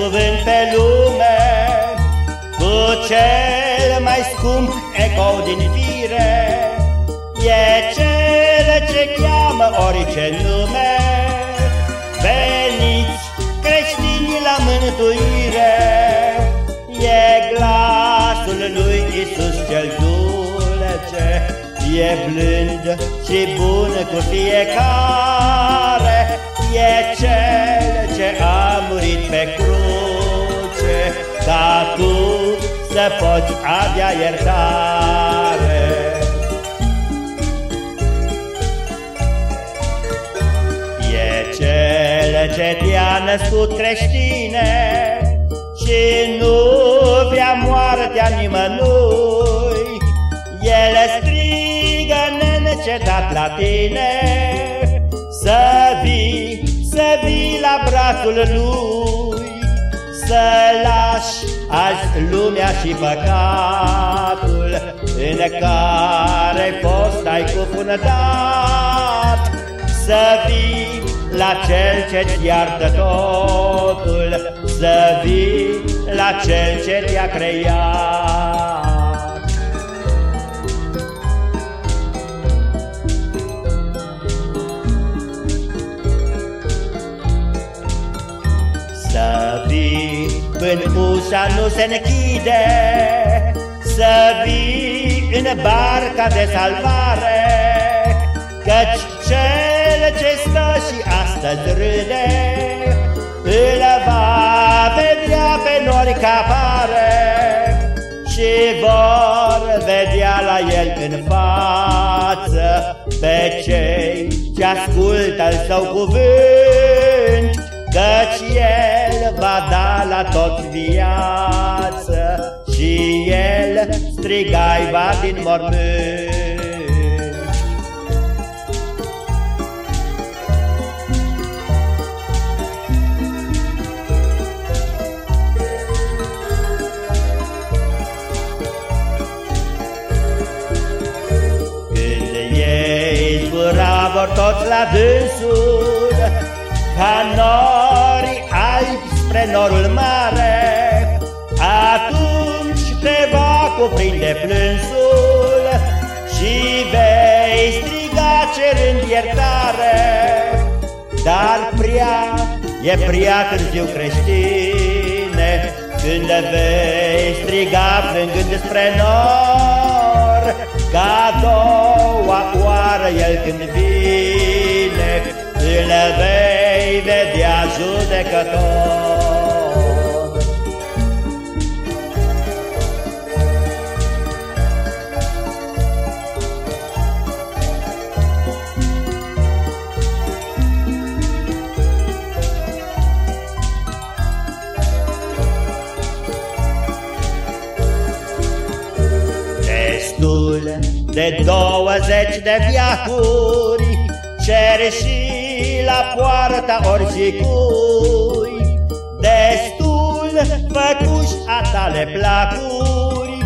cuvânt pe lume Cu cel mai scump ecou din fire E cel ce cheamă orice nume. Veniți creștini la mântuire E glasul lui Isus cel dulce E blând și bun cu fiecare Ca tu să poți avea iertare. E cel ce te-a născut creștine Și nu vrea moartea nimănui. El strigă neîncetat la tine Să vii, să vii la brațul lui Să lași azi lumea și păcatul În care fost ai cufundat Să vii la cel ce-ți iartă totul Să vii la cel ce te-a creat ușa nu se închide Să vii în barca de salvare Căci cel ce stă și astăzi râde Îl va vedea pe nori ca pare Și vor vedea la el în față Pe cei ce ascultă al său cuvânt Căci El va da la tot viață Și El strigai va din mormânt. Când ei zbura vor toți la dânsul Ca nori albi spre norul mare Atunci te va cuprinde plânsul Și vei striga cerând iertare. Dar prea, e prea târziu creștine Când vei striga plângând spre nor Ca doua oară el când vine vedea judecător Destul de douăzeci de viacuri Cer și la poarta oricui. Destul făcuși a tale placuri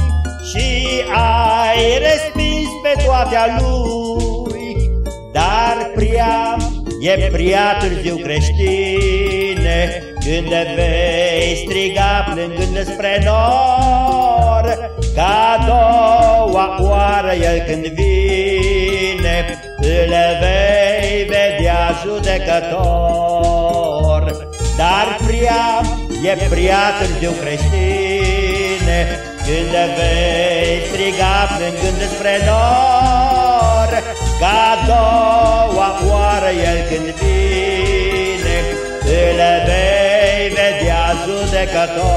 Și ai respins pe toate a lui. Dar prea, e prea târziu creștine Când vei striga plângând spre nor Ca doua oară el când vine Îl vei vedea judecător Dar prea, e prea târziu creștine. Când vei striga plângând spre nor Ca doua oară el când vine Îl vei vedea judecător